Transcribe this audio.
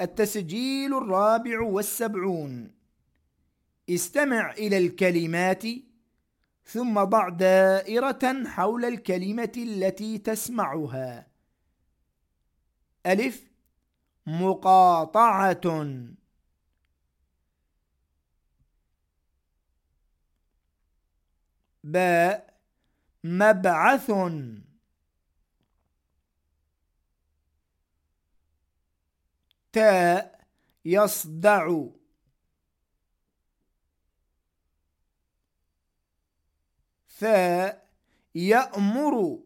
التسجيل الرابع والسبعون. استمع إلى الكلمات ثم ضع دائرة حول الكلمة التي تسمعها. ألف. مقاطعة. باء. مبعث. تاء يصدع. ثاء يأمر